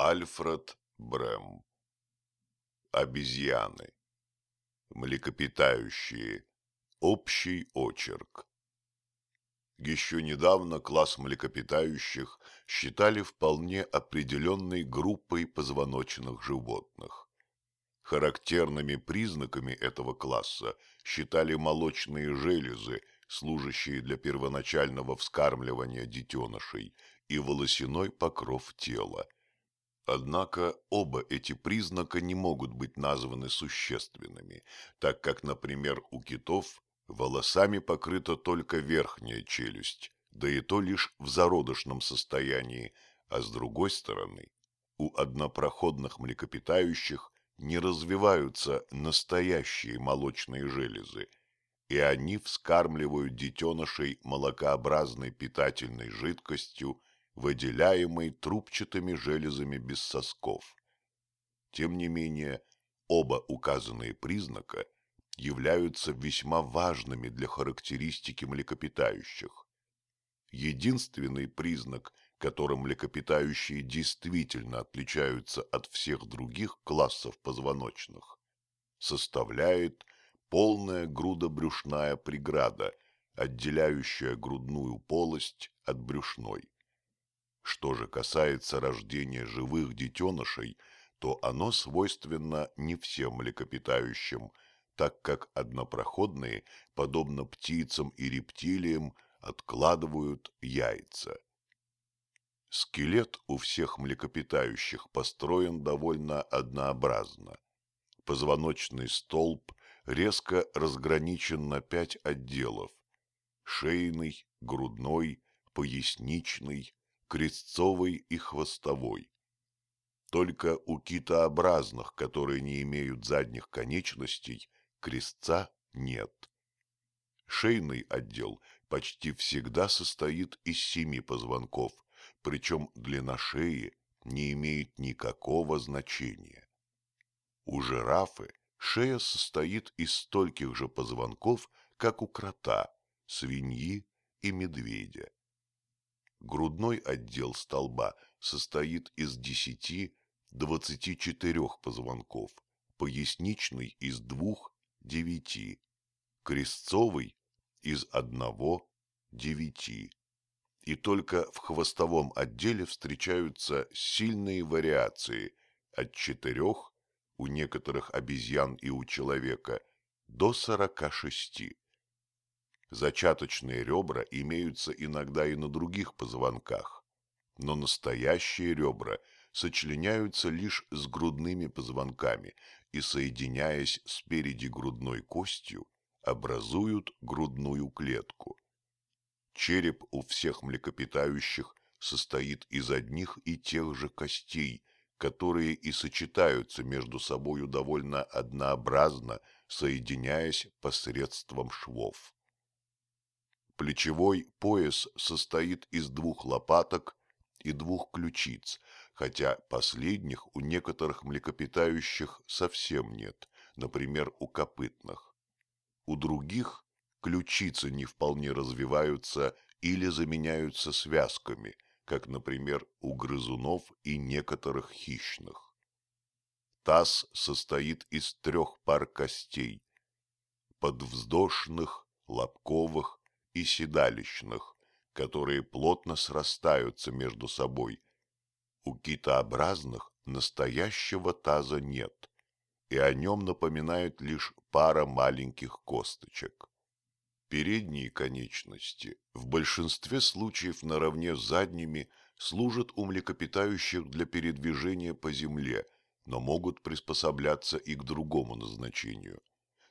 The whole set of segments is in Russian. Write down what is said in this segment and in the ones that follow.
Альфред Брэм. Обезьяны. Млекопитающие. Общий очерк. Еще недавно класс млекопитающих считали вполне определенной группой позвоночных животных. Характерными признаками этого класса считали молочные железы, служащие для первоначального вскармливания детенышей, и волосяной покров тела. Однако оба эти признака не могут быть названы существенными, так как, например, у китов волосами покрыта только верхняя челюсть, да и то лишь в зародышном состоянии, а с другой стороны, у однопроходных млекопитающих не развиваются настоящие молочные железы, и они вскармливают детенышей молокообразной питательной жидкостью, выделяемой трубчатыми железами без сосков. Тем не менее, оба указанные признака являются весьма важными для характеристики млекопитающих. Единственный признак, которым млекопитающие действительно отличаются от всех других классов позвоночных, составляет полная грудобрюшная преграда, отделяющая грудную полость от брюшной. Что же касается рождения живых детенышей, то оно свойственно не всем млекопитающим, так как однопроходные, подобно птицам и рептилиям, откладывают яйца. Скелет у всех млекопитающих построен довольно однообразно. Позвоночный столб резко разграничен на пять отделов – шейный, грудной, поясничный, крестцовый и хвостовой. Только у китообразных, которые не имеют задних конечностей, крестца нет. Шейный отдел почти всегда состоит из семи позвонков, причем длина шеи не имеет никакого значения. У жирафы шея состоит из стольких же позвонков, как у крота, свиньи и медведя. Грудной отдел столба состоит из 10-24 позвонков, поясничный из двух – девяти, крестцовый из одного – девяти. И только в хвостовом отделе встречаются сильные вариации от четырех у некоторых обезьян и у человека до сорока шести. Зачаточные ребра имеются иногда и на других позвонках, но настоящие ребра сочленяются лишь с грудными позвонками и, соединяясь спереди грудной костью, образуют грудную клетку. Череп у всех млекопитающих состоит из одних и тех же костей, которые и сочетаются между собою довольно однообразно, соединяясь посредством швов. Плечевой пояс состоит из двух лопаток и двух ключиц, хотя последних у некоторых млекопитающих совсем нет, например, у копытных. У других ключицы не вполне развиваются или заменяются связками, как, например, у грызунов и некоторых хищных. Таз состоит из трех пар костей – подвздошных, лобковых и седалищных, которые плотно срастаются между собой. У китообразных настоящего таза нет, и о нем напоминает лишь пара маленьких косточек. Передние конечности в большинстве случаев наравне с задними служат у млекопитающих для передвижения по земле, но могут приспосабляться и к другому назначению.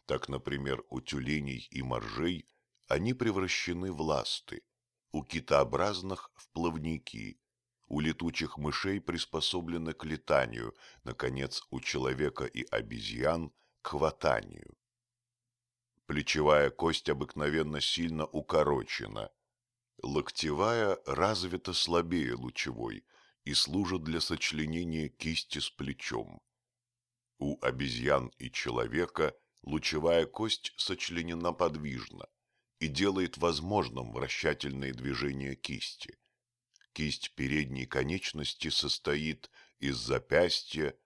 Так, например, у тюленей и моржей они превращены в ласты, у китообразных – в плавники, у летучих мышей приспособлены к летанию, наконец, у человека и обезьян – к хватанию. Плечевая кость обыкновенно сильно укорочена, локтевая развита слабее лучевой и служит для сочленения кисти с плечом. У обезьян и человека лучевая кость сочленена подвижно, и делает возможным вращательные движения кисти. Кисть передней конечности состоит из запястья,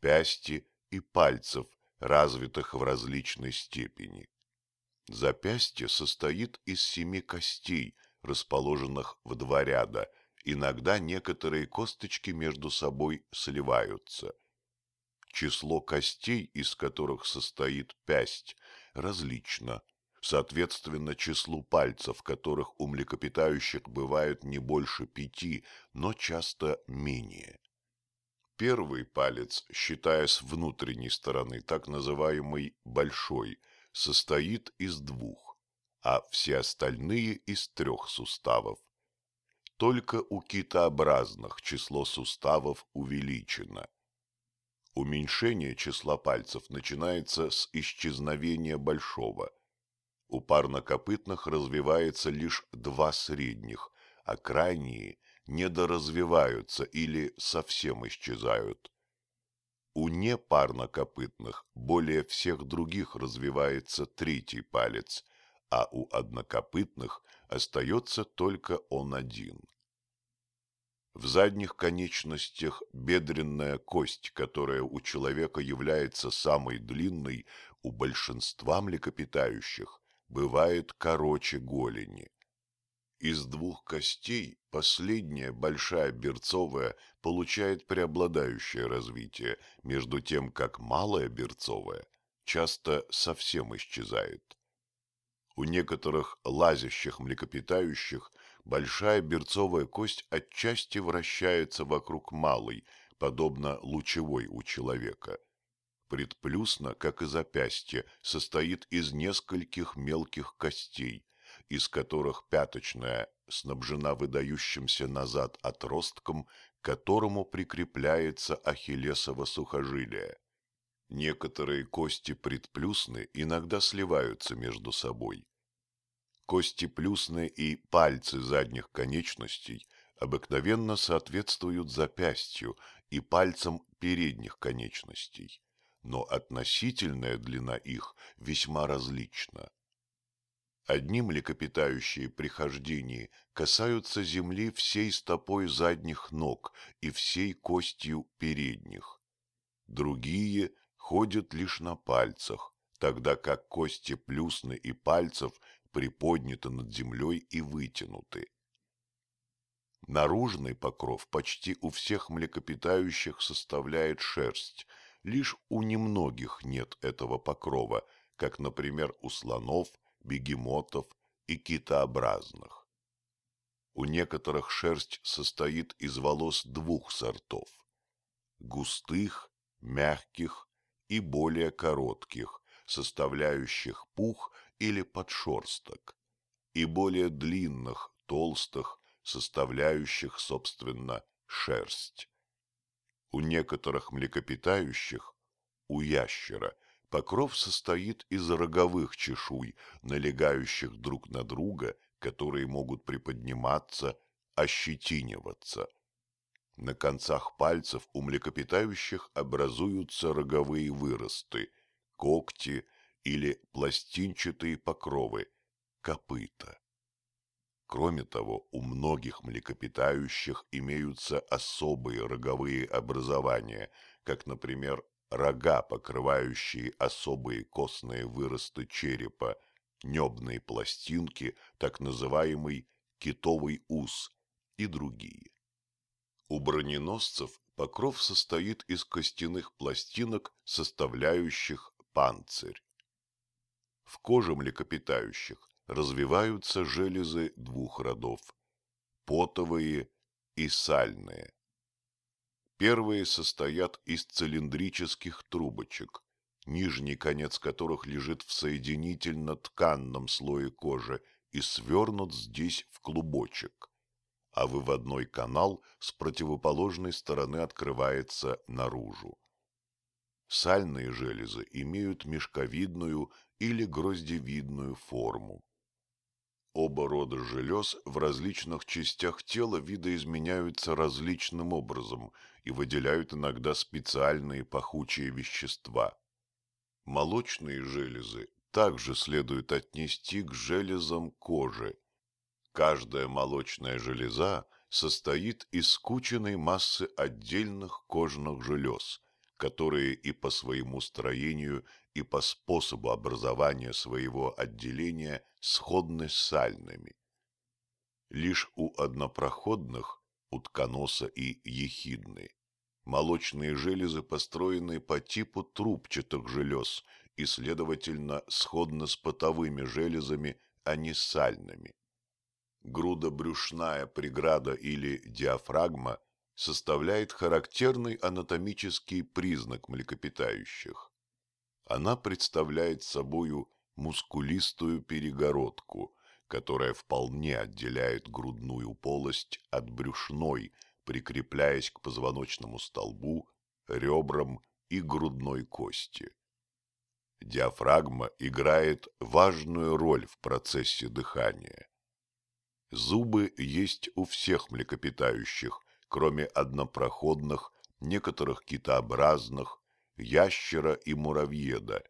пясти и пальцев, развитых в различной степени. Запястье состоит из семи костей, расположенных в два ряда, иногда некоторые косточки между собой сливаются. Число костей, из которых состоит пясть, различно, соответственно числу пальцев, которых у млекопитающих бывает не больше пяти, но часто менее. Первый палец, считая с внутренней стороны, так называемый «большой», состоит из двух, а все остальные из трех суставов. Только у китообразных число суставов увеличено. Уменьшение числа пальцев начинается с исчезновения большого. У парнокопытных развивается лишь два средних, а крайние недоразвиваются или совсем исчезают. У непарнокопытных более всех других развивается третий палец, а у однокопытных остается только он один. В задних конечностях бедренная кость, которая у человека является самой длинной, у большинства млекопитающих бывает короче голени. Из двух костей последняя, большая берцовая, получает преобладающее развитие, между тем как малая берцовая часто совсем исчезает. У некоторых лазящих млекопитающих большая берцовая кость отчасти вращается вокруг малой, подобно лучевой у человека. Предплюсно, как и запястье, состоит из нескольких мелких костей, из которых пяточная снабжена выдающимся назад отростком, к которому прикрепляется ахиллесово сухожилие. Некоторые кости предплюсны иногда сливаются между собой. Кости плюсны и пальцы задних конечностей обыкновенно соответствуют запястью и пальцам передних конечностей, но относительная длина их весьма различна. Одни млекопитающие при хождении касаются земли всей стопой задних ног и всей костью передних. Другие ходят лишь на пальцах, тогда как кости плюсны и пальцев приподняты над землей и вытянуты. Наружный покров почти у всех млекопитающих составляет шерсть, лишь у немногих нет этого покрова, как, например, у слонов – бегемотов и китообразных. У некоторых шерсть состоит из волос двух сортов – густых, мягких и более коротких, составляющих пух или подшерсток, и более длинных, толстых, составляющих, собственно, шерсть. У некоторых млекопитающих, у ящера – Покров состоит из роговых чешуй, налегающих друг на друга, которые могут приподниматься, ощетиниваться. На концах пальцев у млекопитающих образуются роговые выросты, когти или пластинчатые покровы, копыта. Кроме того, у многих млекопитающих имеются особые роговые образования, как, например, рога, покрывающие особые костные выросты черепа, небные пластинки, так называемый китовый ус и другие. У броненосцев покров состоит из костяных пластинок, составляющих панцирь. В коже млекопитающих развиваются железы двух родов – потовые и сальные. Первые состоят из цилиндрических трубочек, нижний конец которых лежит в соединительно-тканном слое кожи и свернут здесь в клубочек, а выводной канал с противоположной стороны открывается наружу. Сальные железы имеют мешковидную или гроздевидную форму. Оба рода желез в различных частях тела видоизменяются различным образом и выделяют иногда специальные пахучие вещества. Молочные железы также следует отнести к железам кожи. Каждая молочная железа состоит из скученной массы отдельных кожных желез, которые и по своему строению, и по способу образования своего отделения сходны с сальными. Лишь у однопроходных, утконоса и ехидны, молочные железы построены по типу трубчатых желез и, следовательно, сходно с потовыми железами, а не сальными. Грудобрюшная преграда или диафрагма составляет характерный анатомический признак млекопитающих. Она представляет собою мускулистую перегородку, которая вполне отделяет грудную полость от брюшной, прикрепляясь к позвоночному столбу, ребрам и грудной кости. Диафрагма играет важную роль в процессе дыхания. Зубы есть у всех млекопитающих, кроме однопроходных, некоторых китообразных, ящера и муравьеда.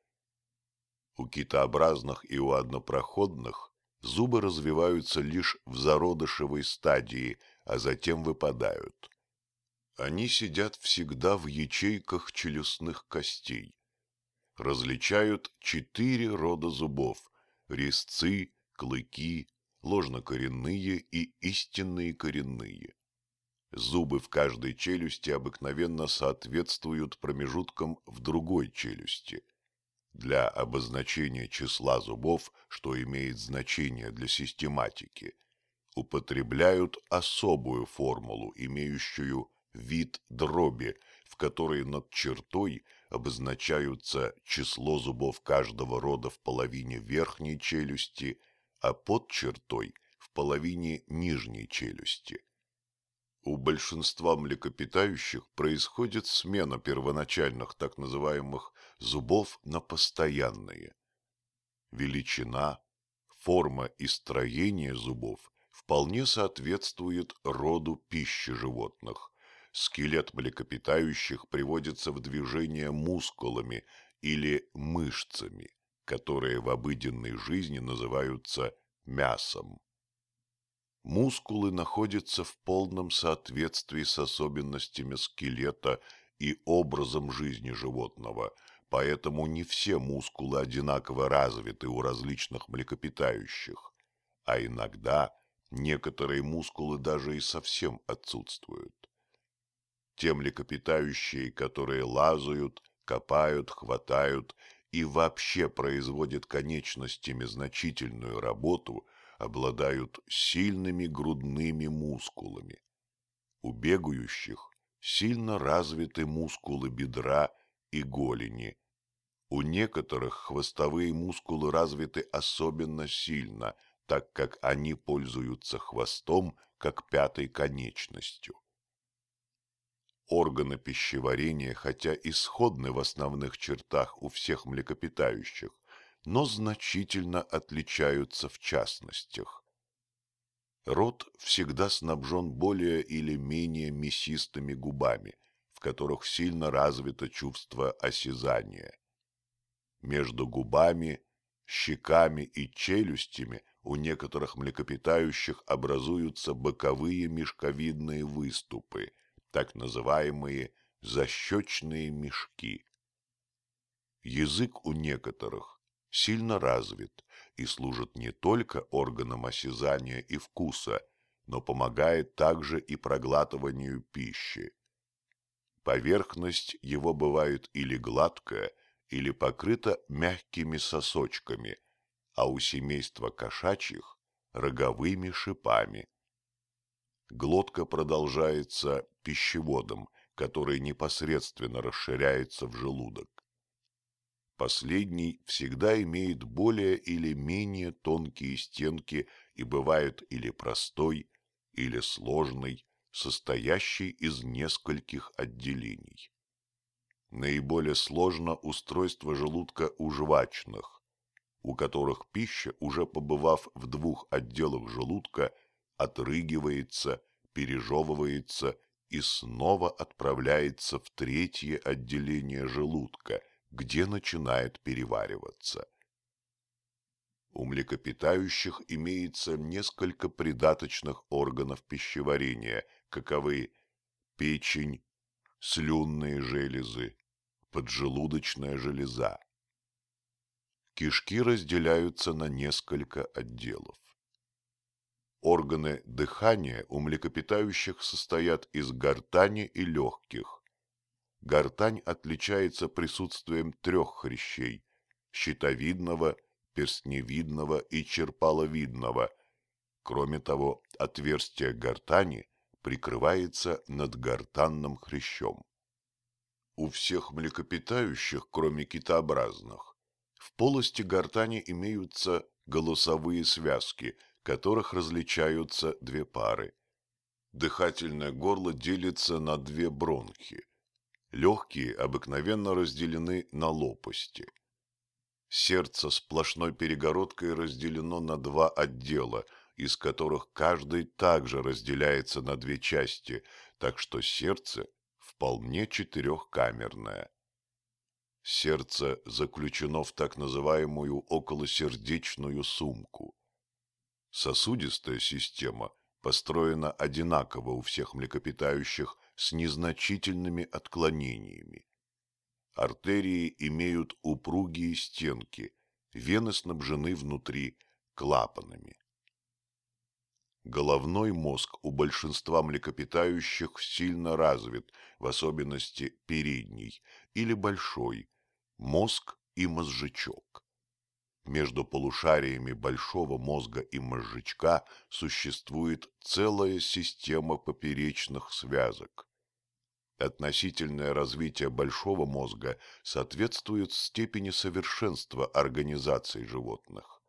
У китообразных и у однопроходных зубы развиваются лишь в зародышевой стадии, а затем выпадают. Они сидят всегда в ячейках челюстных костей. Различают четыре рода зубов – резцы, клыки, ложнокоренные и истинные коренные. Зубы в каждой челюсти обыкновенно соответствуют промежуткам в другой челюсти. Для обозначения числа зубов, что имеет значение для систематики, употребляют особую формулу, имеющую вид дроби, в которой над чертой обозначаются число зубов каждого рода в половине верхней челюсти, а под чертой – в половине нижней челюсти. У большинства млекопитающих происходит смена первоначальных так называемых зубов на постоянные. Величина, форма и строение зубов вполне соответствует роду пищи животных. Скелет млекопитающих приводится в движение мускулами или мышцами, которые в обыденной жизни называются мясом. Мускулы находятся в полном соответствии с особенностями скелета и образом жизни животного, поэтому не все мускулы одинаково развиты у различных млекопитающих, а иногда некоторые мускулы даже и совсем отсутствуют. Те млекопитающие, которые лазают, копают, хватают и вообще производят конечностями значительную работу – обладают сильными грудными мускулами. У бегающих сильно развиты мускулы бедра и голени. У некоторых хвостовые мускулы развиты особенно сильно, так как они пользуются хвостом как пятой конечностью. Органы пищеварения, хотя исходны в основных чертах у всех млекопитающих, но значительно отличаются в частностях. Рот всегда снабжен более или менее мясистыми губами, в которых сильно развито чувство осязания. Между губами, щеками и челюстями у некоторых млекопитающих образуются боковые мешковидные выступы, так называемые защечные мешки. Язык у некоторых сильно развит и служит не только органом осязания и вкуса, но помогает также и проглатыванию пищи. Поверхность его бывает или гладкая, или покрыта мягкими сосочками, а у семейства кошачьих – роговыми шипами. Глотка продолжается пищеводом, который непосредственно расширяется в желудок. Последний всегда имеет более или менее тонкие стенки и бывает или простой, или сложный, состоящий из нескольких отделений. Наиболее сложно устройство желудка у жвачных, у которых пища, уже побывав в двух отделах желудка, отрыгивается, пережевывается и снова отправляется в третье отделение желудка – где начинает перевариваться. У млекопитающих имеется несколько придаточных органов пищеварения, каковы печень, слюнные железы, поджелудочная железа. Кишки разделяются на несколько отделов. Органы дыхания у млекопитающих состоят из гортани и легких. Гортань отличается присутствием трех хрящей – щитовидного, перстневидного и черпаловидного. Кроме того, отверстие гортани прикрывается надгортанным хрящом. У всех млекопитающих, кроме китообразных, в полости гортани имеются голосовые связки, которых различаются две пары. Дыхательное горло делится на две бронхи. Легкие обыкновенно разделены на лопасти. Сердце сплошной перегородкой разделено на два отдела, из которых каждый также разделяется на две части, так что сердце вполне четырехкамерное. Сердце заключено в так называемую околосердечную сумку. Сосудистая система построена одинаково у всех млекопитающих с незначительными отклонениями. Артерии имеют упругие стенки, вены снабжены внутри клапанами. Головной мозг у большинства млекопитающих сильно развит, в особенности передний или большой, мозг и мозжечок. Между полушариями большого мозга и мозжечка существует целая система поперечных связок. Относительное развитие большого мозга соответствует степени совершенства организации животных.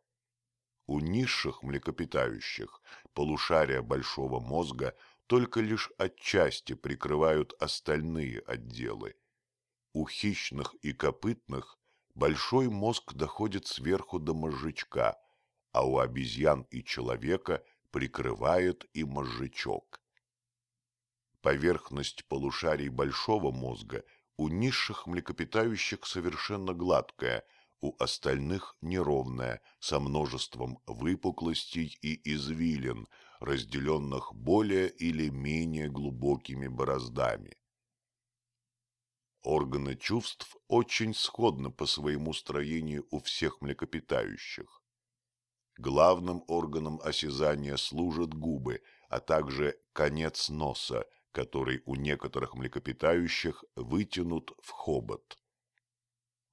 У низших млекопитающих полушария большого мозга только лишь отчасти прикрывают остальные отделы. У хищных и копытных большой мозг доходит сверху до мозжечка, а у обезьян и человека прикрывает и мозжечок. Поверхность полушарий большого мозга у низших млекопитающих совершенно гладкая, у остальных неровная, со множеством выпуклостей и извилин, разделенных более или менее глубокими бороздами. Органы чувств очень сходны по своему строению у всех млекопитающих. Главным органом осязания служат губы, а также конец носа – который у некоторых млекопитающих вытянут в хобот.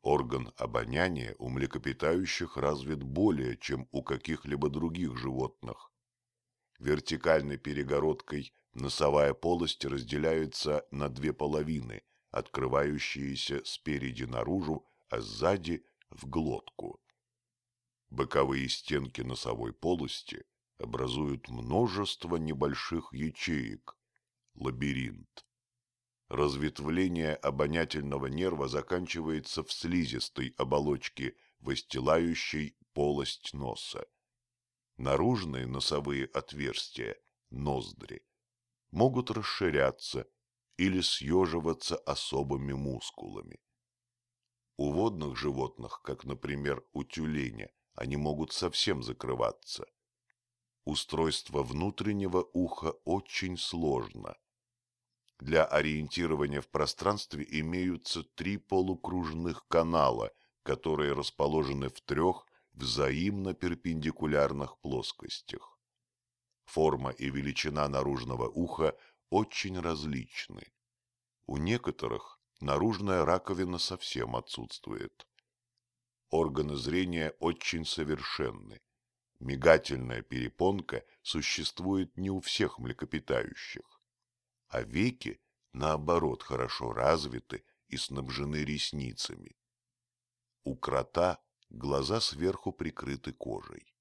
Орган обоняния у млекопитающих развит более, чем у каких-либо других животных. Вертикальной перегородкой носовая полость разделяется на две половины, открывающиеся спереди наружу, а сзади в глотку. Боковые стенки носовой полости образуют множество небольших ячеек, лабиринт. Разветвление обонятельного нерва заканчивается в слизистой оболочке, выстилающей полость носа. Наружные носовые отверстия, ноздри, могут расширяться или съеживаться особыми мускулами. У водных животных, как, например, у тюленя, они могут совсем закрываться. Устройство внутреннего уха очень сложно – для ориентирования в пространстве имеются три полукружных канала, которые расположены в трех взаимно перпендикулярных плоскостях. Форма и величина наружного уха очень различны. У некоторых наружная раковина совсем отсутствует. Органы зрения очень совершенны. Мигательная перепонка существует не у всех млекопитающих а веки, наоборот, хорошо развиты и снабжены ресницами. У крота глаза сверху прикрыты кожей.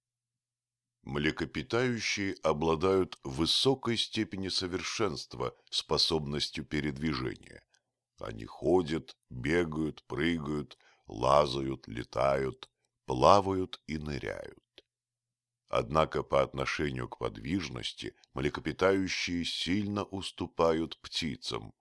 Млекопитающие обладают высокой степенью совершенства способностью передвижения. Они ходят, бегают, прыгают, лазают, летают, плавают и ныряют. Однако по отношению к подвижности млекопитающие сильно уступают птицам.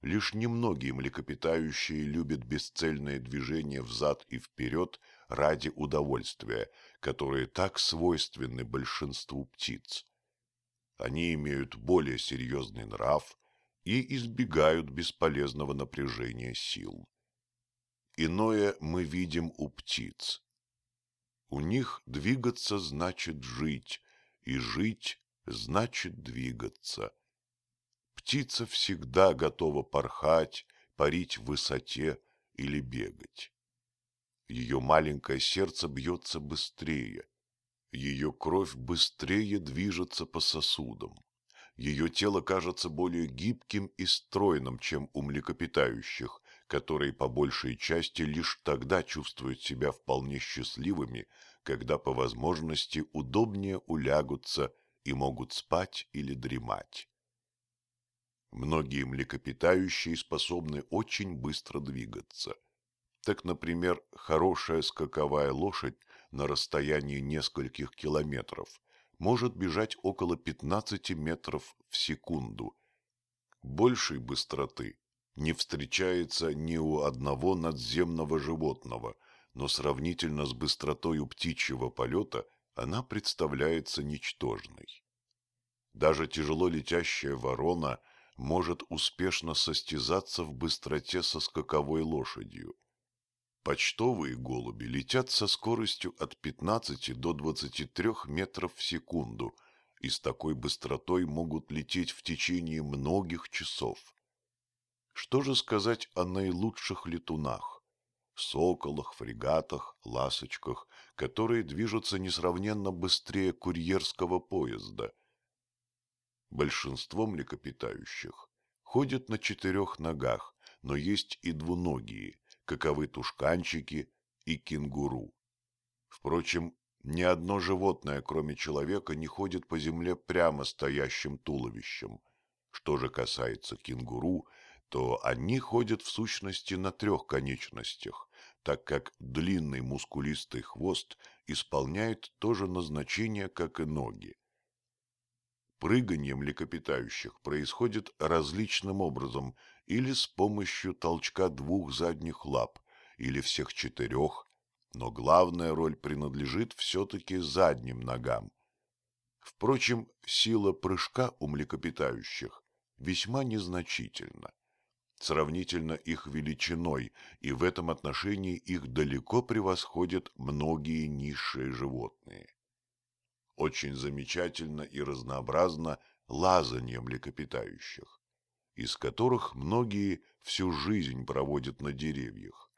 Лишь немногие млекопитающие любят бесцельное движение взад и вперед ради удовольствия, которые так свойственны большинству птиц. Они имеют более серьезный нрав и избегают бесполезного напряжения сил. Иное мы видим у птиц. У них двигаться значит жить, и жить значит двигаться. Птица всегда готова порхать, парить в высоте или бегать. Ее маленькое сердце бьется быстрее, ее кровь быстрее движется по сосудам. Ее тело кажется более гибким и стройным, чем у млекопитающих, которые по большей части лишь тогда чувствуют себя вполне счастливыми, когда по возможности удобнее улягутся и могут спать или дремать. Многие млекопитающие способны очень быстро двигаться. Так, например, хорошая скаковая лошадь на расстоянии нескольких километров может бежать около 15 метров в секунду. Большей быстроты не встречается ни у одного надземного животного, но сравнительно с быстротой у птичьего полета она представляется ничтожной. Даже тяжело летящая ворона может успешно состязаться в быстроте со скаковой лошадью. Почтовые голуби летят со скоростью от 15 до 23 метров в секунду и с такой быстротой могут лететь в течение многих часов. Что же сказать о наилучших летунах? Соколах, фрегатах, ласочках, которые движутся несравненно быстрее курьерского поезда. Большинство млекопитающих ходят на четырех ногах, но есть и двуногие – каковы тушканчики и кенгуру. Впрочем, ни одно животное, кроме человека, не ходит по земле прямо стоящим туловищем. Что же касается кенгуру, то они ходят в сущности на трех конечностях, так как длинный мускулистый хвост исполняет то же назначение, как и ноги. Прыганье млекопитающих происходит различным образом или с помощью толчка двух задних лап, или всех четырех, но главная роль принадлежит все-таки задним ногам. Впрочем, сила прыжка у млекопитающих весьма незначительна, сравнительно их величиной, и в этом отношении их далеко превосходят многие низшие животные. Очень замечательно и разнообразно лазанье млекопитающих из которых многие всю жизнь проводят на деревьях.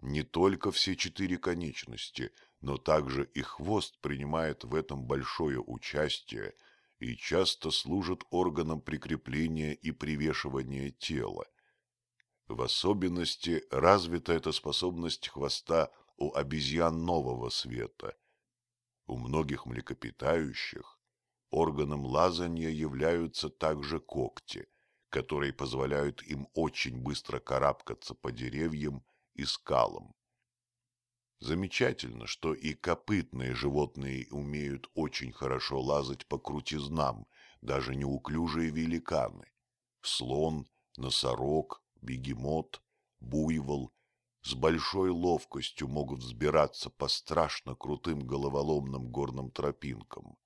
Не только все четыре конечности, но также и хвост принимает в этом большое участие и часто служит органом прикрепления и привешивания тела. В особенности развита эта способность хвоста у обезьян нового света. У многих млекопитающих органом лазанья являются также когти – которые позволяют им очень быстро карабкаться по деревьям и скалам. Замечательно, что и копытные животные умеют очень хорошо лазать по крутизнам, даже неуклюжие великаны. Слон, носорог, бегемот, буйвол с большой ловкостью могут взбираться по страшно крутым головоломным горным тропинкам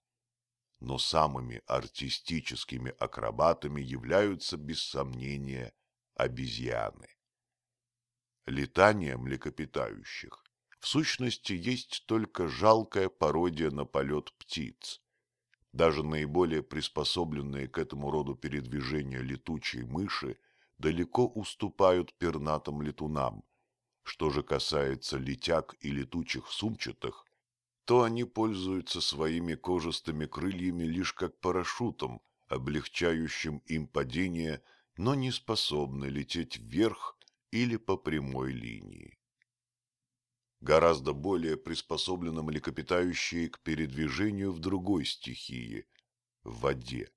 но самыми артистическими акробатами являются, без сомнения, обезьяны. Летание млекопитающих в сущности есть только жалкая пародия на полет птиц. Даже наиболее приспособленные к этому роду передвижения летучие мыши далеко уступают пернатым летунам. Что же касается летяг и летучих сумчатых, то они пользуются своими кожистыми крыльями лишь как парашютом, облегчающим им падение, но не способны лететь вверх или по прямой линии. Гораздо более приспособлены млекопитающие к передвижению в другой стихии – в воде.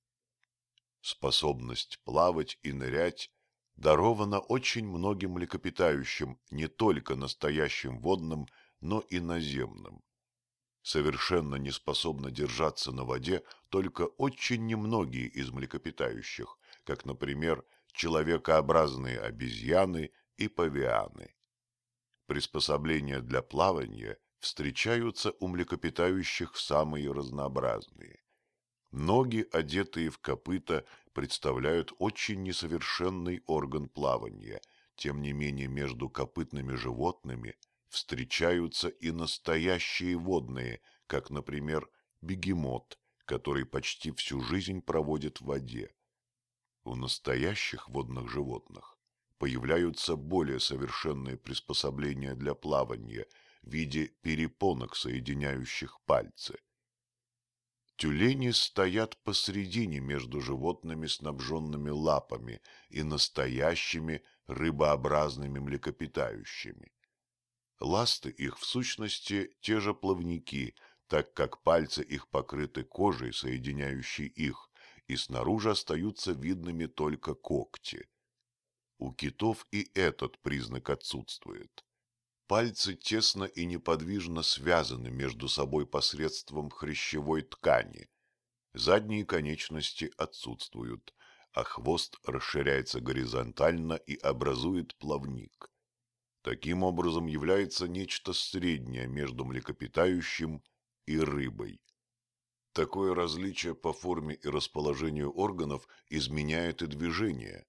Способность плавать и нырять дарована очень многим млекопитающим, не только настоящим водным, но и наземным совершенно не способны держаться на воде только очень немногие из млекопитающих, как, например, человекообразные обезьяны и павианы. Приспособления для плавания встречаются у млекопитающих самые разнообразные. Ноги, одетые в копыта, представляют очень несовершенный орган плавания, тем не менее между копытными животными встречаются и настоящие водные, как, например, бегемот, который почти всю жизнь проводит в воде. У настоящих водных животных появляются более совершенные приспособления для плавания в виде перепонок, соединяющих пальцы. Тюлени стоят посредине между животными, снабженными лапами, и настоящими рыбообразными млекопитающими. Ласты их, в сущности, те же плавники, так как пальцы их покрыты кожей, соединяющей их, и снаружи остаются видными только когти. У китов и этот признак отсутствует. Пальцы тесно и неподвижно связаны между собой посредством хрящевой ткани. Задние конечности отсутствуют, а хвост расширяется горизонтально и образует плавник. Таким образом является нечто среднее между млекопитающим и рыбой. Такое различие по форме и расположению органов изменяет и движение.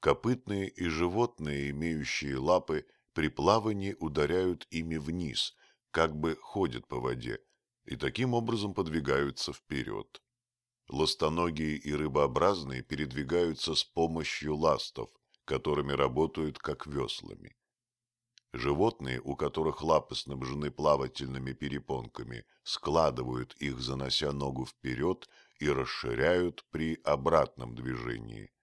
Копытные и животные, имеющие лапы, при плавании ударяют ими вниз, как бы ходят по воде, и таким образом подвигаются вперед. Ластоногие и рыбообразные передвигаются с помощью ластов, которыми работают как веслами. Животные, у которых лапы снабжены плавательными перепонками, складывают их, занося ногу вперед, и расширяют при обратном движении.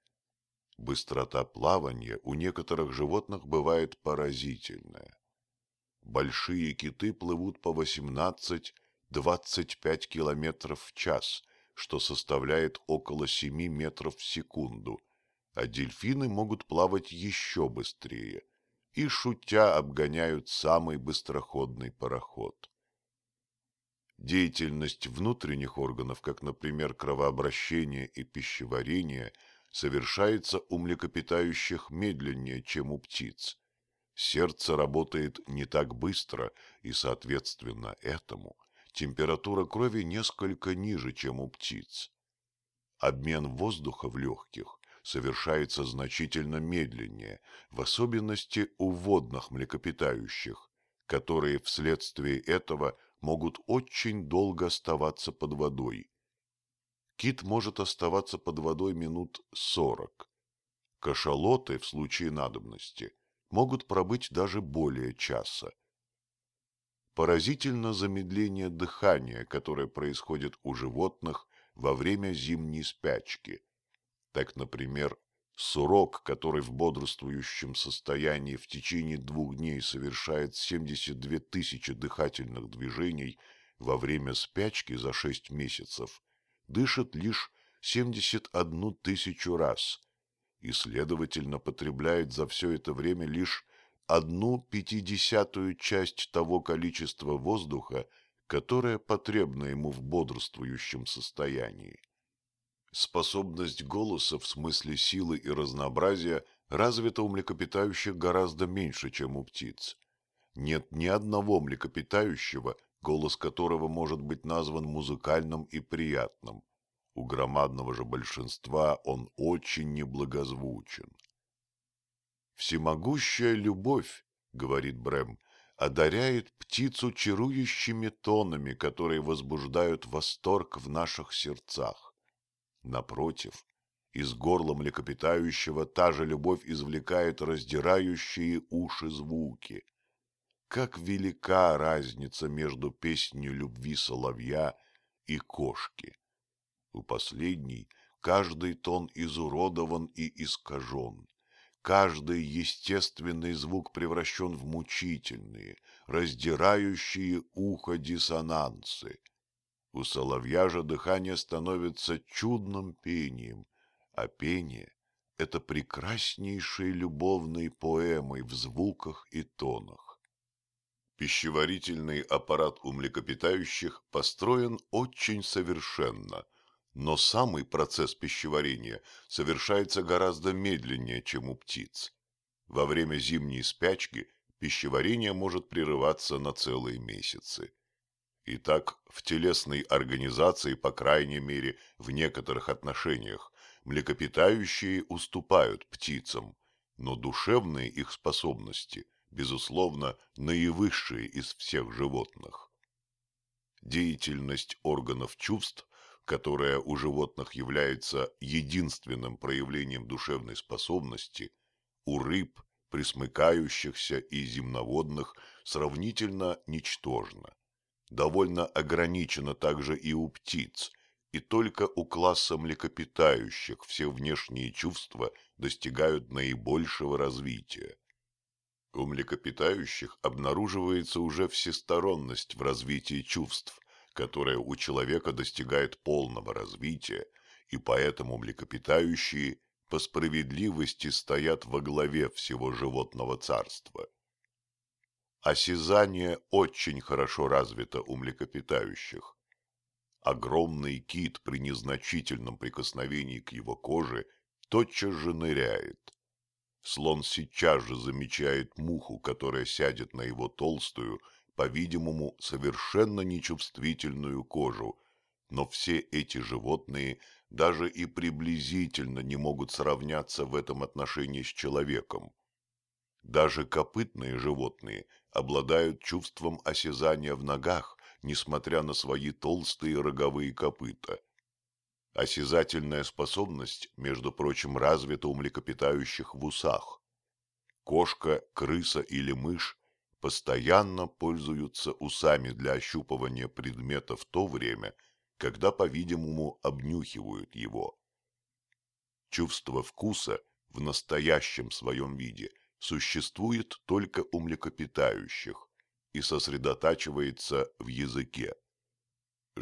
Быстрота плавания у некоторых животных бывает поразительная. Большие киты плывут по 18-25 километров в час, что составляет около 7 метров в секунду, а дельфины могут плавать еще быстрее – и, шутя, обгоняют самый быстроходный пароход. Деятельность внутренних органов, как, например, кровообращение и пищеварение, совершается у млекопитающих медленнее, чем у птиц. Сердце работает не так быстро, и, соответственно, этому температура крови несколько ниже, чем у птиц. Обмен воздуха в легких совершается значительно медленнее, в особенности у водных млекопитающих, которые вследствие этого могут очень долго оставаться под водой. Кит может оставаться под водой минут сорок. Кашалоты в случае надобности могут пробыть даже более часа. Поразительно замедление дыхания, которое происходит у животных во время зимней спячки – так, например, сурок, который в бодрствующем состоянии в течение двух дней совершает 72 тысячи дыхательных движений, во время спячки за 6 месяцев дышит лишь 71 тысячу раз и, следовательно, потребляет за все это время лишь одну пятидесятую часть того количества воздуха, которое потребно ему в бодрствующем состоянии. Способность голоса в смысле силы и разнообразия развита у млекопитающих гораздо меньше, чем у птиц. Нет ни одного млекопитающего, голос которого может быть назван музыкальным и приятным. У громадного же большинства он очень неблагозвучен. «Всемогущая любовь, — говорит Брэм, — одаряет птицу чарующими тонами, которые возбуждают восторг в наших сердцах. Напротив, из горла млекопитающего та же любовь извлекает раздирающие уши звуки. Как велика разница между песнью любви соловья и кошки. У последней каждый тон изуродован и искажен. Каждый естественный звук превращен в мучительные, раздирающие ухо диссонансы. У соловья же дыхание становится чудным пением, а пение — это прекраснейшей любовной поэмой в звуках и тонах. Пищеварительный аппарат у млекопитающих построен очень совершенно, Но самый процесс пищеварения совершается гораздо медленнее, чем у птиц. Во время зимней спячки пищеварение может прерываться на целые месяцы. Итак, в телесной организации, по крайней мере, в некоторых отношениях, млекопитающие уступают птицам, но душевные их способности, безусловно, наивысшие из всех животных. Деятельность органов чувств, которая у животных является единственным проявлением душевной способности, у рыб, присмыкающихся и земноводных сравнительно ничтожна. Довольно ограничена также и у птиц, и только у класса млекопитающих все внешние чувства достигают наибольшего развития. У млекопитающих обнаруживается уже всесторонность в развитии чувств, которая у человека достигает полного развития, и поэтому млекопитающие по справедливости стоят во главе всего животного царства. Осязание очень хорошо развито у млекопитающих. Огромный кит при незначительном прикосновении к его коже тотчас же ныряет. Слон сейчас же замечает муху, которая сядет на его толстую, по-видимому, совершенно нечувствительную кожу, но все эти животные даже и приблизительно не могут сравняться в этом отношении с человеком. Даже копытные животные обладают чувством осязания в ногах, несмотря на свои толстые роговые копыта. Осязательная способность, между прочим, развита у млекопитающих в усах. Кошка, крыса или мышь постоянно пользуются усами для ощупывания предмета в то время, когда, по-видимому, обнюхивают его. Чувство вкуса в настоящем своем виде существует только у млекопитающих и сосредотачивается в языке.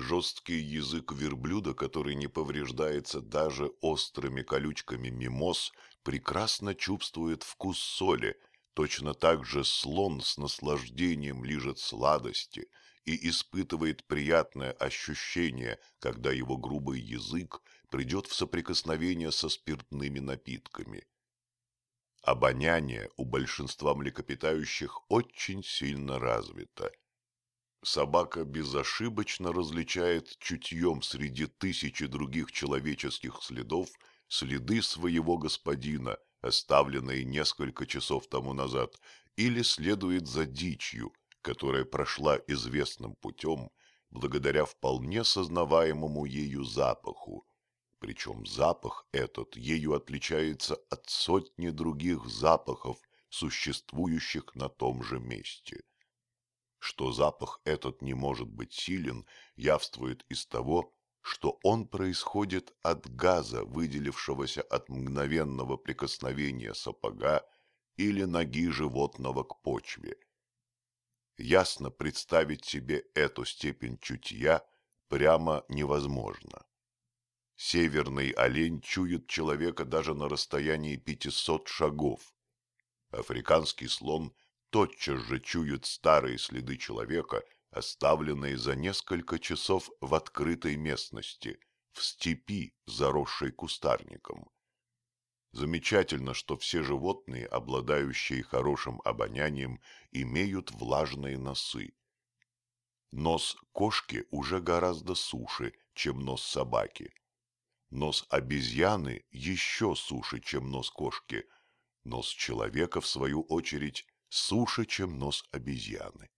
Жесткий язык верблюда, который не повреждается даже острыми колючками мимоз, прекрасно чувствует вкус соли, точно так же слон с наслаждением лижет сладости и испытывает приятное ощущение, когда его грубый язык придет в соприкосновение со спиртными напитками. Обоняние у большинства млекопитающих очень сильно развито – Собака безошибочно различает чутьем среди тысячи других человеческих следов следы своего господина, оставленные несколько часов тому назад, или следует за дичью, которая прошла известным путем, благодаря вполне сознаваемому ею запаху. Причем запах этот ею отличается от сотни других запахов, существующих на том же месте. Что запах этот не может быть силен, явствует из того, что он происходит от газа, выделившегося от мгновенного прикосновения сапога или ноги животного к почве. Ясно представить себе эту степень чутья прямо невозможно. Северный олень чует человека даже на расстоянии 500 шагов. Африканский слон – тотчас же чуют старые следы человека, оставленные за несколько часов в открытой местности, в степи, заросшей кустарником. Замечательно, что все животные, обладающие хорошим обонянием, имеют влажные носы. Нос кошки уже гораздо суше, чем нос собаки. Нос обезьяны еще суше, чем нос кошки. Нос человека, в свою очередь, суше, чем нос обезьяны.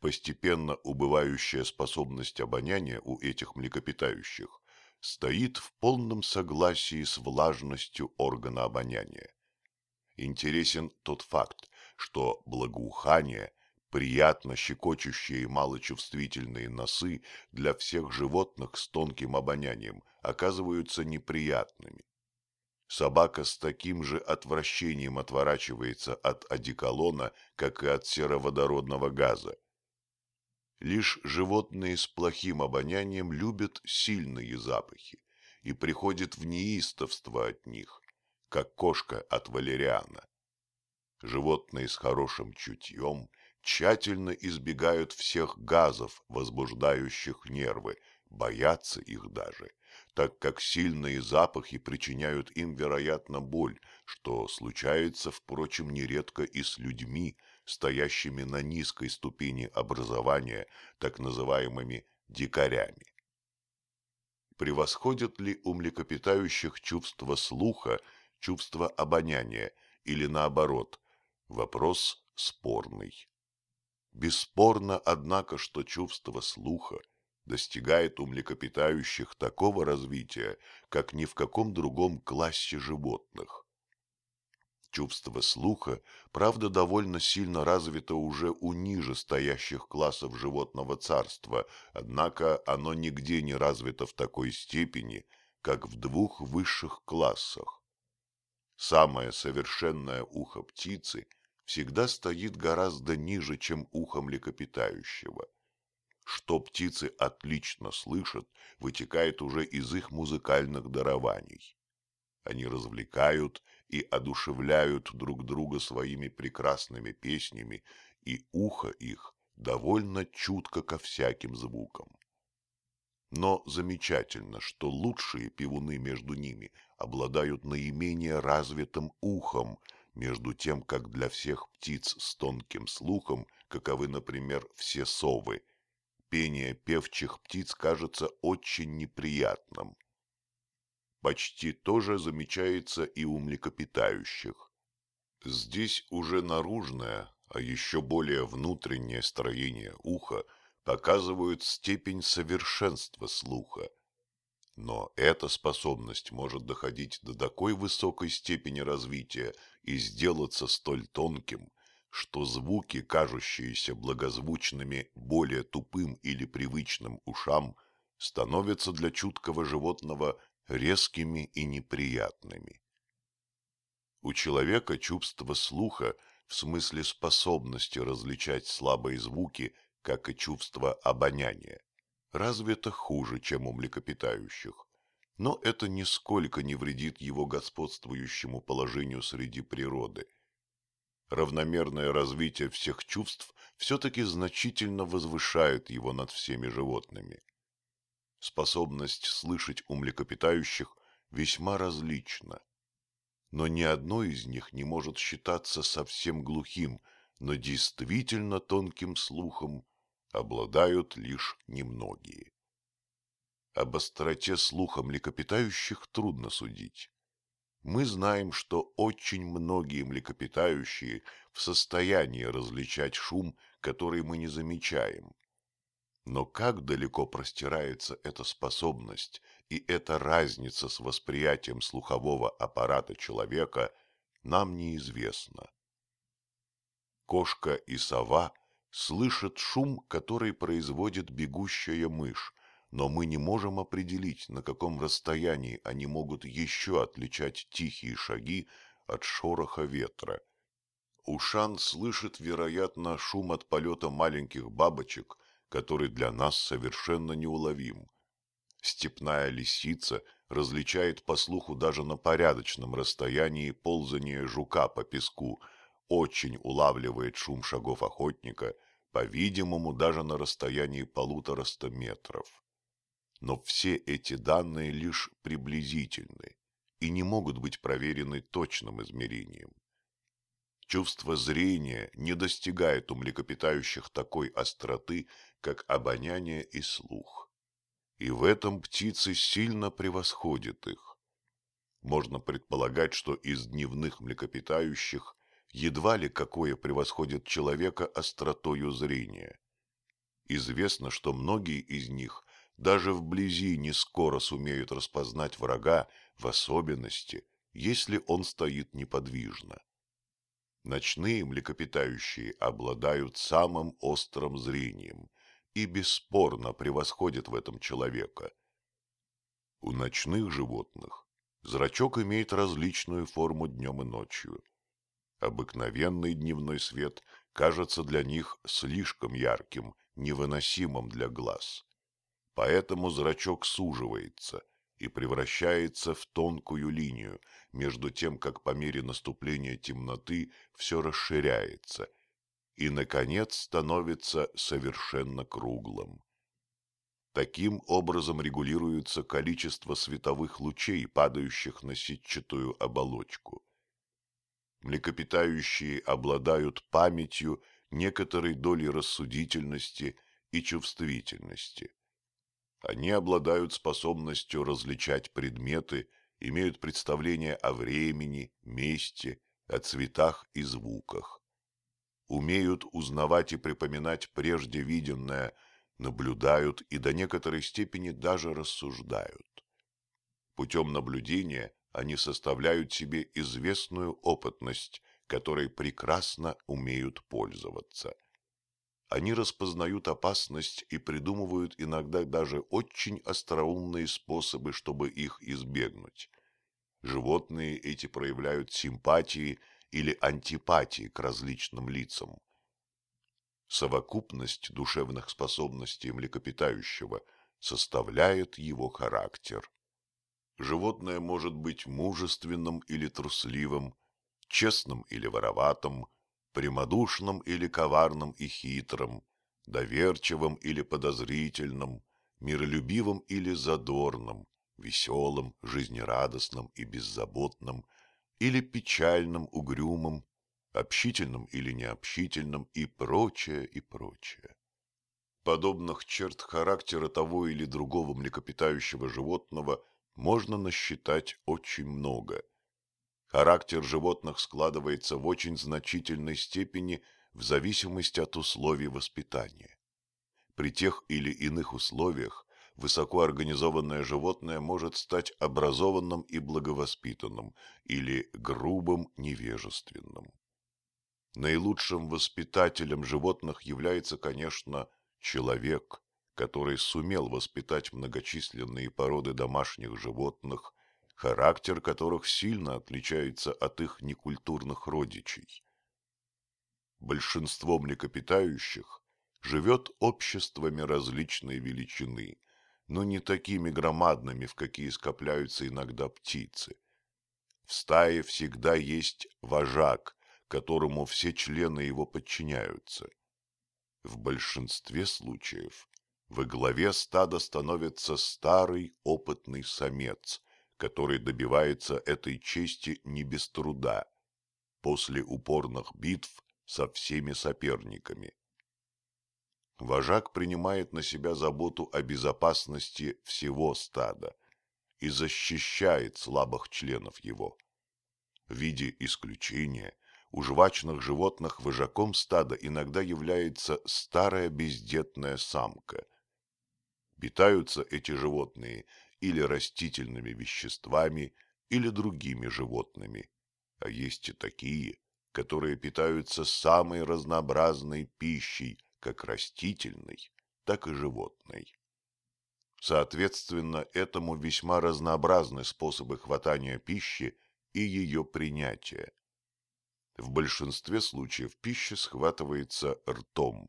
Постепенно убывающая способность обоняния у этих млекопитающих стоит в полном согласии с влажностью органа обоняния. Интересен тот факт, что благоухание, приятно щекочущие малочувствительные носы для всех животных с тонким обонянием оказываются неприятными. Собака с таким же отвращением отворачивается от одеколона, как и от сероводородного газа. Лишь животные с плохим обонянием любят сильные запахи и приходят в неистовство от них, как кошка от валериана. Животные с хорошим чутьем тщательно избегают всех газов, возбуждающих нервы, боятся их даже, так как сильные запахи причиняют им, вероятно, боль, что случается, впрочем, нередко и с людьми, стоящими на низкой ступени образования, так называемыми дикарями. Превосходят ли у млекопитающих чувство слуха, чувство обоняния, или наоборот? Вопрос спорный. Бесспорно, однако, что чувство слуха достигает у млекопитающих такого развития, как ни в каком другом классе животных. Чувство слуха, правда, довольно сильно развито уже у ниже стоящих классов животного царства, однако оно нигде не развито в такой степени, как в двух высших классах. Самое совершенное ухо птицы всегда стоит гораздо ниже, чем ухо млекопитающего. Что птицы отлично слышат, вытекает уже из их музыкальных дарований. Они развлекают и одушевляют друг друга своими прекрасными песнями, и ухо их довольно чутко ко всяким звукам. Но замечательно, что лучшие певуны между ними обладают наименее развитым ухом, между тем, как для всех птиц с тонким слухом, каковы, например, все совы, пение певчих птиц кажется очень неприятным почти тоже замечается и у млекопитающих. Здесь уже наружное, а еще более внутреннее строение уха показывают степень совершенства слуха. Но эта способность может доходить до такой высокой степени развития и сделаться столь тонким, что звуки, кажущиеся благозвучными более тупым или привычным ушам, становятся для чуткого животного резкими и неприятными. У человека чувство слуха в смысле способности различать слабые звуки, как и чувство обоняния, развито хуже, чем у млекопитающих, но это нисколько не вредит его господствующему положению среди природы. Равномерное развитие всех чувств все-таки значительно возвышает его над всеми животными способность слышать у млекопитающих весьма различна. Но ни одно из них не может считаться совсем глухим, но действительно тонким слухом обладают лишь немногие. Об остроте слуха млекопитающих трудно судить. Мы знаем, что очень многие млекопитающие в состоянии различать шум, который мы не замечаем, но как далеко простирается эта способность и эта разница с восприятием слухового аппарата человека, нам неизвестно. Кошка и сова слышат шум, который производит бегущая мышь, но мы не можем определить, на каком расстоянии они могут еще отличать тихие шаги от шороха ветра. Ушан слышит, вероятно, шум от полета маленьких бабочек – который для нас совершенно неуловим. Степная лисица различает по слуху даже на порядочном расстоянии ползание жука по песку, очень улавливает шум шагов охотника, по-видимому, даже на расстоянии полутораста метров. Но все эти данные лишь приблизительны и не могут быть проверены точным измерением. Чувство зрения не достигает у млекопитающих такой остроты, как обоняние и слух. И в этом птицы сильно превосходят их. Можно предполагать, что из дневных млекопитающих едва ли какое превосходит человека остротою зрения. Известно, что многие из них даже вблизи не скоро сумеют распознать врага, в особенности, если он стоит неподвижно. Ночные млекопитающие обладают самым острым зрением и бесспорно превосходят в этом человека. У ночных животных зрачок имеет различную форму днем и ночью. Обыкновенный дневной свет кажется для них слишком ярким, невыносимым для глаз. Поэтому зрачок суживается – и превращается в тонкую линию, между тем, как по мере наступления темноты все расширяется и, наконец, становится совершенно круглым. Таким образом регулируется количество световых лучей, падающих на сетчатую оболочку. Млекопитающие обладают памятью некоторой долей рассудительности и чувствительности. Они обладают способностью различать предметы, имеют представление о времени, месте, о цветах и звуках. Умеют узнавать и припоминать прежде виденное, наблюдают и до некоторой степени даже рассуждают. Путем наблюдения они составляют себе известную опытность, которой прекрасно умеют пользоваться. Они распознают опасность и придумывают иногда даже очень остроумные способы, чтобы их избегнуть. Животные эти проявляют симпатии или антипатии к различным лицам. Совокупность душевных способностей млекопитающего составляет его характер. Животное может быть мужественным или трусливым, честным или вороватым, прямодушным или коварным и хитрым, доверчивым или подозрительным, миролюбивым или задорным, веселым, жизнерадостным и беззаботным, или печальным, угрюмым, общительным или необщительным и прочее, и прочее. Подобных черт характера того или другого млекопитающего животного можно насчитать очень много – Характер животных складывается в очень значительной степени в зависимости от условий воспитания. При тех или иных условиях высокоорганизованное животное может стать образованным и благовоспитанным или грубым невежественным. Наилучшим воспитателем животных является, конечно, человек, который сумел воспитать многочисленные породы домашних животных характер которых сильно отличается от их некультурных родичей. Большинство млекопитающих живет обществами различной величины, но не такими громадными, в какие скопляются иногда птицы. В стае всегда есть вожак, которому все члены его подчиняются. В большинстве случаев во главе стада становится старый опытный самец, который добивается этой чести не без труда, после упорных битв со всеми соперниками. Вожак принимает на себя заботу о безопасности всего стада и защищает слабых членов его. В виде исключения у жвачных животных вожаком стада иногда является старая бездетная самка. Питаются эти животные или растительными веществами, или другими животными, а есть и такие, которые питаются самой разнообразной пищей, как растительной, так и животной. Соответственно, этому весьма разнообразны способы хватания пищи и ее принятия. В большинстве случаев пища схватывается ртом.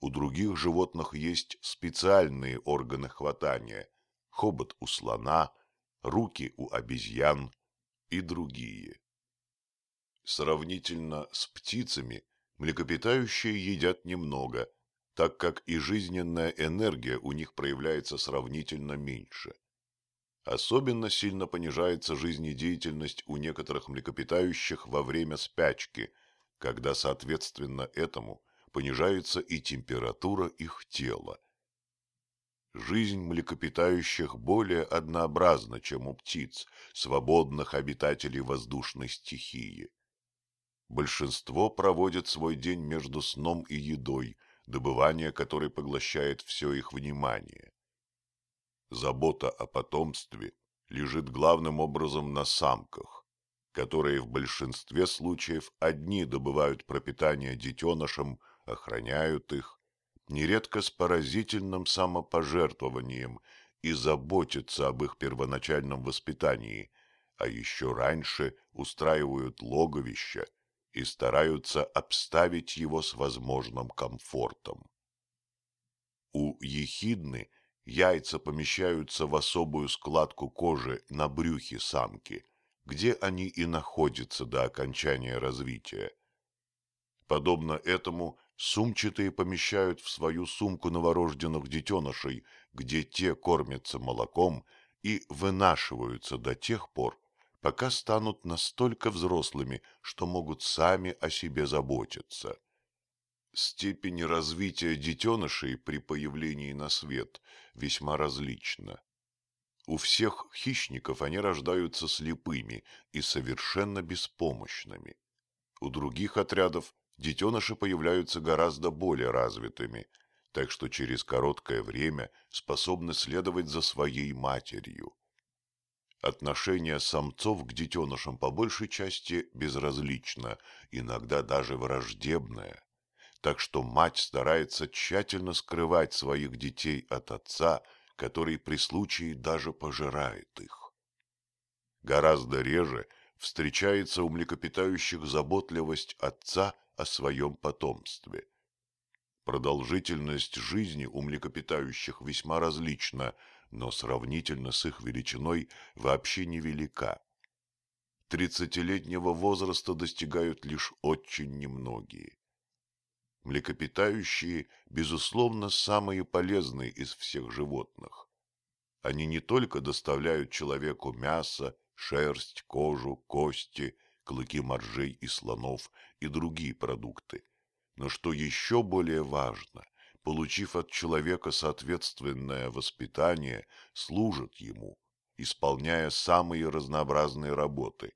У других животных есть специальные органы хватания – хобот у слона, руки у обезьян и другие. Сравнительно с птицами млекопитающие едят немного, так как и жизненная энергия у них проявляется сравнительно меньше. Особенно сильно понижается жизнедеятельность у некоторых млекопитающих во время спячки, когда, соответственно этому, понижается и температура их тела – Жизнь млекопитающих более однообразна, чем у птиц, свободных обитателей воздушной стихии. Большинство проводит свой день между сном и едой, добывание которой поглощает все их внимание. Забота о потомстве лежит главным образом на самках, которые в большинстве случаев одни добывают пропитание детенышам, охраняют их, нередко с поразительным самопожертвованием и заботятся об их первоначальном воспитании, а еще раньше устраивают логовища и стараются обставить его с возможным комфортом. У ехидны яйца помещаются в особую складку кожи на брюхе самки, где они и находятся до окончания развития. Подобно этому Сумчатые помещают в свою сумку новорожденных детенышей, где те кормятся молоком и вынашиваются до тех пор, пока станут настолько взрослыми, что могут сами о себе заботиться. Степень развития детенышей при появлении на свет весьма различна. У всех хищников они рождаются слепыми и совершенно беспомощными. У других отрядов детеныши появляются гораздо более развитыми, так что через короткое время способны следовать за своей матерью. Отношение самцов к детенышам по большей части безразлично, иногда даже враждебное, так что мать старается тщательно скрывать своих детей от отца, который при случае даже пожирает их. Гораздо реже встречается у млекопитающих заботливость отца о своем потомстве. Продолжительность жизни у млекопитающих весьма различна, но сравнительно с их величиной вообще невелика. Тридцатилетнего возраста достигают лишь очень немногие. Млекопитающие, безусловно, самые полезные из всех животных. Они не только доставляют человеку мясо, шерсть, кожу, кости, клыки моржей и слонов и другие продукты, но что еще более важно, получив от человека соответственное воспитание, служат ему, исполняя самые разнообразные работы,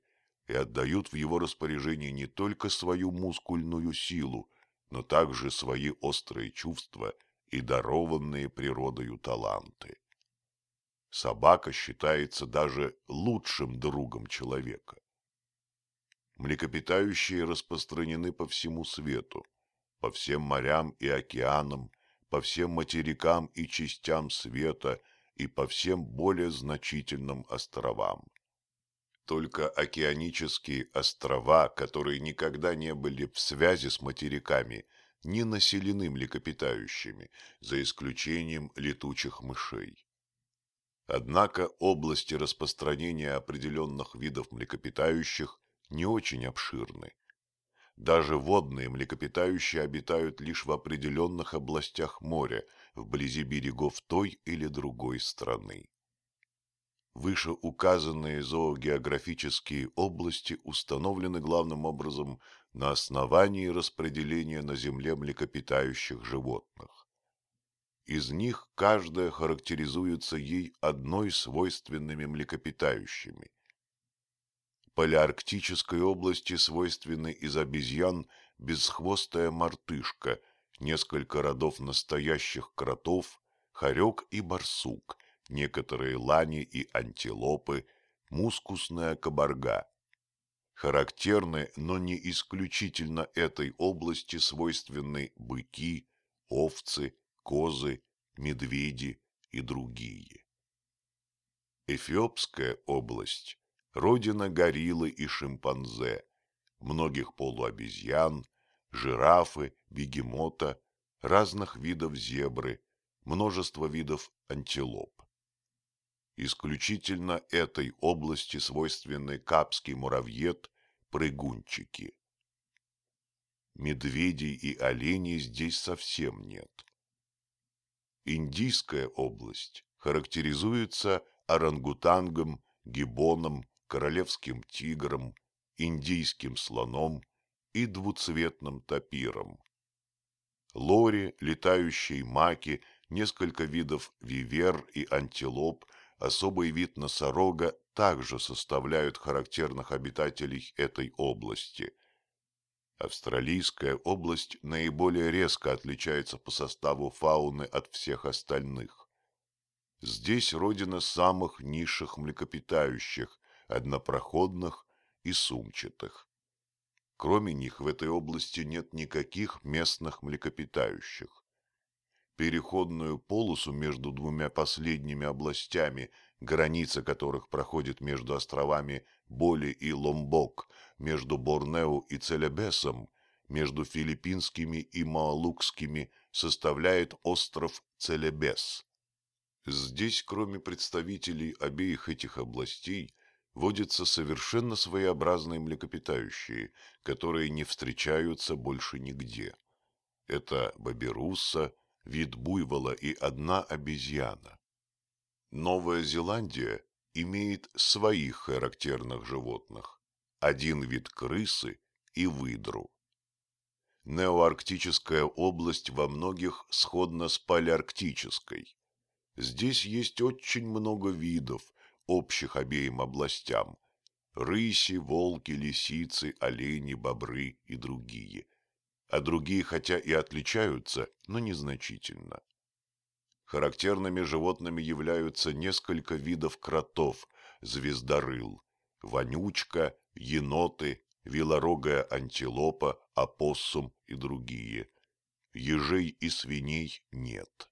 и отдают в его распоряжение не только свою мускульную силу, но также свои острые чувства и дарованные природою таланты. Собака считается даже лучшим другом человека. Млекопитающие распространены по всему свету, по всем морям и океанам, по всем материкам и частям света и по всем более значительным островам. Только океанические острова, которые никогда не были в связи с материками, не населены млекопитающими, за исключением летучих мышей. Однако области распространения определенных видов млекопитающих не очень обширны. Даже водные млекопитающие обитают лишь в определенных областях моря, вблизи берегов той или другой страны. Вышеуказанные зоогеографические области установлены главным образом на основании распределения на Земле млекопитающих животных. Из них каждая характеризуется ей одной свойственными млекопитающими. Палеарктической области свойственны из обезьян бесхвостая мартышка, несколько родов настоящих кротов, хорек и барсук – некоторые лани и антилопы, мускусная кабарга. Характерны, но не исключительно этой области свойственны быки, овцы, козы, медведи и другие. Эфиопская область – родина гориллы и шимпанзе, многих полуобезьян, жирафы, бегемота, разных видов зебры, множество видов антилоп. Исключительно этой области свойственны капский муравьед, прыгунчики. Медведей и оленей здесь совсем нет. Индийская область характеризуется орангутангом, гибоном, королевским тигром, индийским слоном и двуцветным тапиром. Лори, летающие маки, несколько видов вивер и антилоп особый вид носорога также составляют характерных обитателей этой области. Австралийская область наиболее резко отличается по составу фауны от всех остальных. Здесь родина самых низших млекопитающих, однопроходных и сумчатых. Кроме них в этой области нет никаких местных млекопитающих переходную полосу между двумя последними областями, граница которых проходит между островами Боли и Ломбок, между Борнео и Целебесом, между филиппинскими и маалукскими, составляет остров Целебес. Здесь, кроме представителей обеих этих областей, водятся совершенно своеобразные млекопитающие, которые не встречаются больше нигде. Это баберусса, вид буйвола и одна обезьяна. Новая Зеландия имеет своих характерных животных. Один вид крысы и выдру. Неоарктическая область во многих сходна с палеарктической. Здесь есть очень много видов, общих обеим областям. Рыси, волки, лисицы, олени, бобры и другие. А другие хотя и отличаются, но незначительно. Характерными животными являются несколько видов кротов, звездорыл, вонючка, еноты, велорогая антилопа, опоссум и другие. Ежей и свиней нет.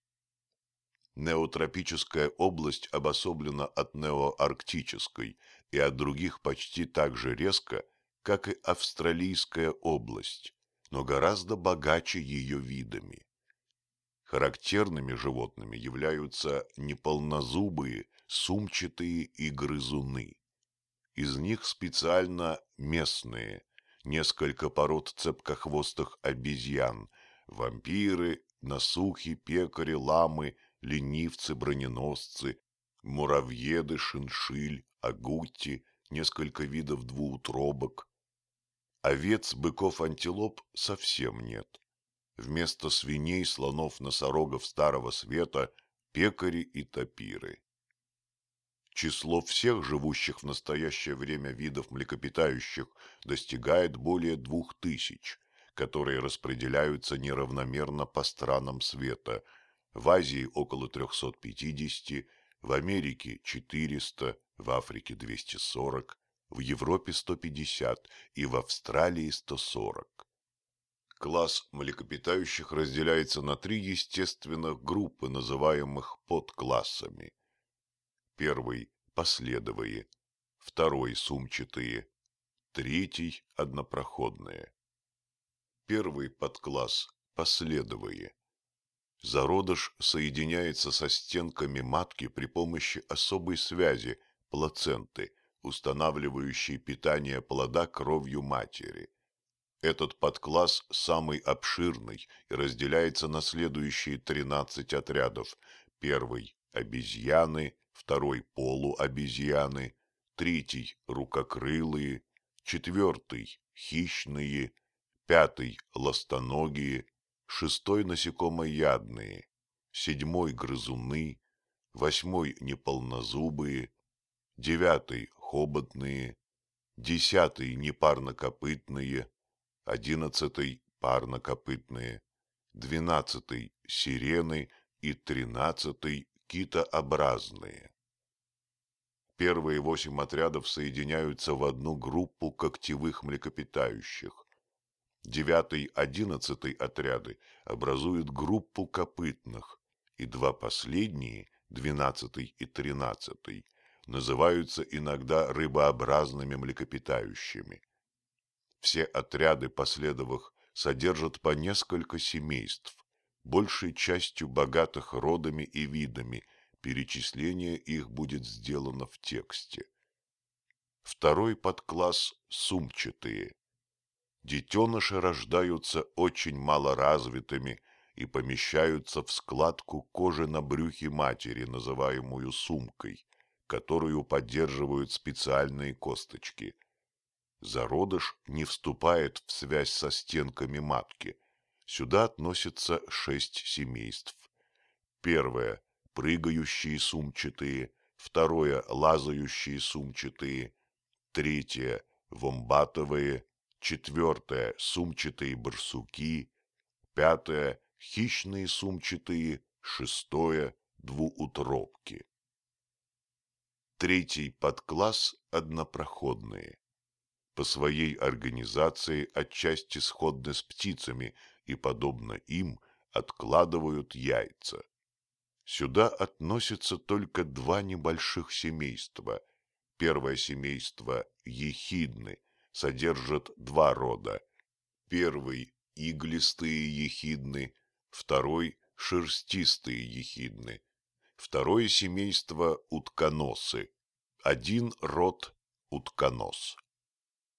Неотропическая область обособлена от неоарктической и от других почти так же резко, как и австралийская область, но гораздо богаче ее видами. Характерными животными являются неполнозубые, сумчатые и грызуны. Из них специально местные, несколько пород цепкохвостых обезьян, вампиры, насухи, пекари, ламы, ленивцы-броненосцы, муравьеды, шиншиль, агутти, несколько видов двуутробок. Овец, быков, антилоп совсем нет. Вместо свиней, слонов, носорогов Старого Света – пекари и тапиры. Число всех живущих в настоящее время видов млекопитающих достигает более двух тысяч, которые распределяются неравномерно по странам света. В Азии около 350, в Америке 400, в Африке 240, в Европе 150 и в Австралии 140. Класс млекопитающих разделяется на три естественных группы, называемых подклассами. Первый – последовые, второй – сумчатые, третий – однопроходные. Первый подкласс – последовые. Зародыш соединяется со стенками матки при помощи особой связи – плаценты, устанавливающей питание плода кровью матери. Этот подкласс самый обширный и разделяется на следующие 13 отрядов. Первый – обезьяны, второй – полуобезьяны, третий – рукокрылые, четвертый – хищные, пятый – ластоногие, шестой – насекомоядные, седьмой – грызуны, восьмой – неполнозубые, девятый – хоботные, десятый – непарнокопытные, одиннадцатый – парнокопытные, двенадцатый – сирены и тринадцатый – китообразные. Первые восемь отрядов соединяются в одну группу когтевых млекопитающих. Девятый, одиннадцатый отряды образуют группу копытных, и два последние, двенадцатый и тринадцатый, называются иногда рыбообразными млекопитающими. Все отряды последовых содержат по несколько семейств, большей частью богатых родами и видами, перечисление их будет сделано в тексте. Второй подкласс – сумчатые. Детеныши рождаются очень малоразвитыми и помещаются в складку кожи на брюхе матери, называемую сумкой, которую поддерживают специальные косточки. Зародыш не вступает в связь со стенками матки. Сюда относятся шесть семейств. Первое – прыгающие сумчатые, второе – лазающие сумчатые, третье – вомбатовые, четвертое – сумчатые барсуки, пятое – хищные сумчатые, шестое – двуутробки. Третий подкласс – однопроходные. По своей организации отчасти сходны с птицами и, подобно им, откладывают яйца. Сюда относятся только два небольших семейства. Первое семейство – ехидны – содержит два рода. Первый – иглистые ехидны, второй – шерстистые ехидны. Второе семейство – утконосы. Один род – утконос.